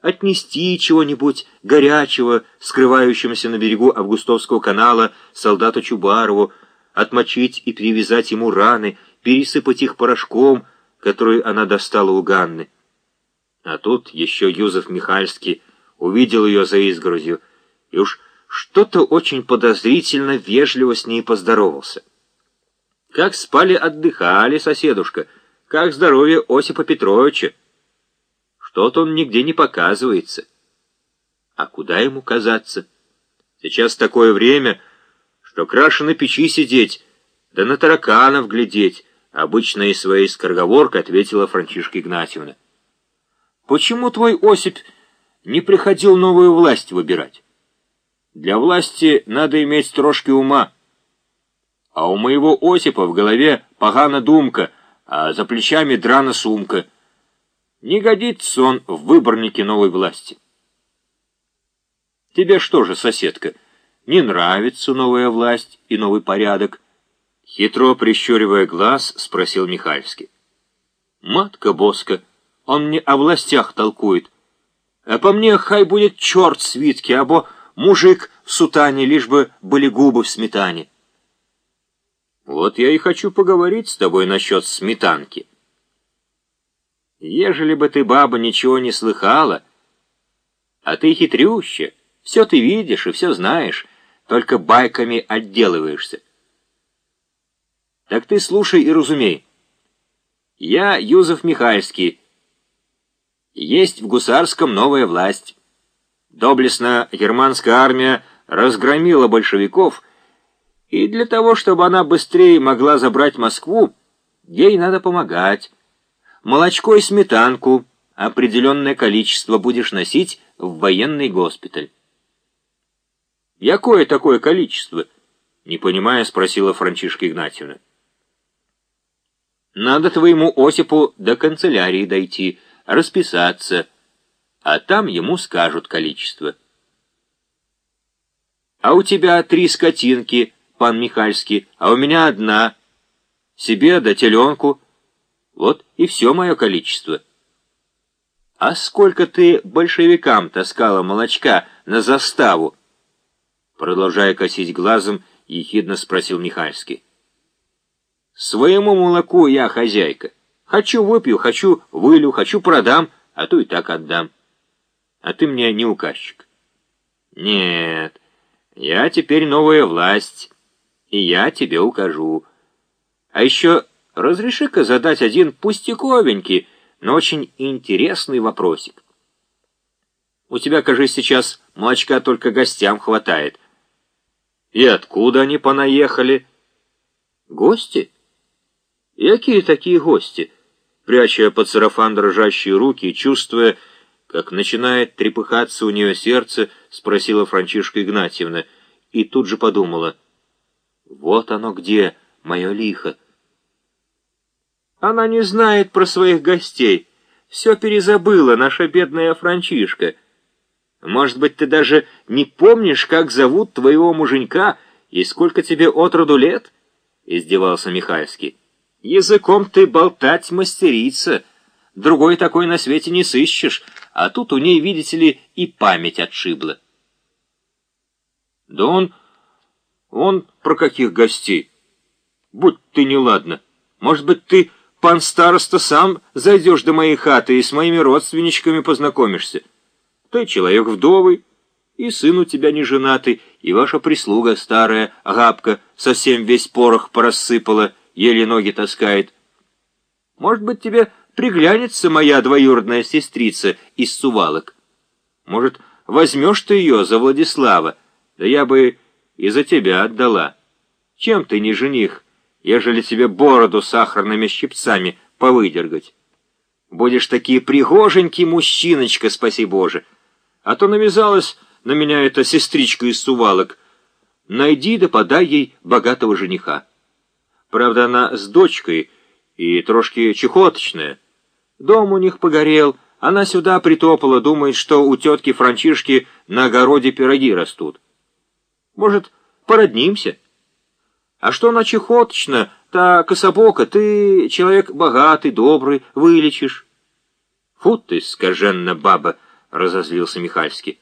отнести чего-нибудь горячего, скрывающемуся на берегу Августовского канала, солдату Чубарову, отмочить и привязать ему раны, пересыпать их порошком, который она достала у Ганны. А тут еще Юзеф Михальский увидел ее за изгородью, и уж что-то очень подозрительно вежливо с ней поздоровался. «Как спали, отдыхали, соседушка? Как здоровье Осипа Петровича?» Что-то он нигде не показывается. А куда ему казаться? Сейчас такое время, что краше на печи сидеть, да на тараканов глядеть, обычно из своей скороговоркой ответила Франчишка Игнатьевна. Почему твой Осип не приходил новую власть выбирать? Для власти надо иметь трошки ума. А у моего Осипа в голове погана думка, а за плечами драна сумка — не годится он в выборнике новой власти. Тебе что же, соседка, не нравится новая власть и новый порядок? Хитро прищуривая глаз, спросил Михальский. Матка Боска, он мне о властях толкует. А по мне хай будет черт свитки, або мужик в сутане, лишь бы были губы в сметане. Вот я и хочу поговорить с тобой насчет сметанки. Ежели бы ты, баба, ничего не слыхала, а ты хитрюща, все ты видишь и все знаешь, только байками отделываешься. Так ты слушай и разумей. Я Юзеф Михальский. Есть в Гусарском новая власть. Доблестно германская армия разгромила большевиков, и для того, чтобы она быстрее могла забрать Москву, ей надо помогать. Молочко и сметанку определенное количество будешь носить в военный госпиталь. «Якое такое количество?» — не понимая, спросила Франчишка Игнатьевна. «Надо твоему Осипу до канцелярии дойти, расписаться, а там ему скажут количество». «А у тебя три скотинки, пан Михальский, а у меня одна. Себе да теленку». Вот и все мое количество. А сколько ты большевикам таскала молочка на заставу? Продолжая косить глазом, ехидно спросил Михальский. Своему молоку я хозяйка. Хочу выпью, хочу вылю, хочу продам, а то и так отдам. А ты мне не указчик. Нет, я теперь новая власть, и я тебе укажу. А еще разреши-ка задать один пустяковенький, но очень интересный вопросик. У тебя, кажется, сейчас молочка только гостям хватает. И откуда они понаехали? Гости? Какие такие гости? Пряча под сарафан дрожащие руки и чувствуя, как начинает трепыхаться у нее сердце, спросила Франчишка Игнатьевна, и тут же подумала, вот оно где, мое лихо. Она не знает про своих гостей. Все перезабыла, наша бедная Франчишка. Может быть, ты даже не помнишь, как зовут твоего муженька и сколько тебе от роду лет?» — издевался Михальский. «Языком ты болтать мастерица. Другой такой на свете не сыщешь, а тут у ней, видите ли, и память отшибла». «Да он... он про каких гостей? Будь ты неладна. Может быть, ты пан староста, сам зайдешь до моей хаты и с моими родственничками познакомишься. Ты человек вдовый, и сын у тебя не женатый, и ваша прислуга старая, габка, совсем весь порох порассыпала, еле ноги таскает. Может быть, тебе приглянется моя двоюродная сестрица из Сувалок. Может, возьмешь ты ее за Владислава, да я бы и за тебя отдала. Чем ты не жених?» Ежели тебе бороду сахарными щипцами повыдергать. Будешь такие пригоженький мужчиночка, спаси Боже. А то навязалась на меня эта сестричка из сувалок. Найди да подай ей богатого жениха. Правда, она с дочкой и трошки чехоточная. Дом у них погорел, она сюда притопала, думает, что у тетки Франчишки на огороде пироги растут. Может, породнимся?» А что она чехоточна, та кособока, ты человек богатый, добрый, вылечишь. Фу ты, скаженна баба, разозлился Михальский.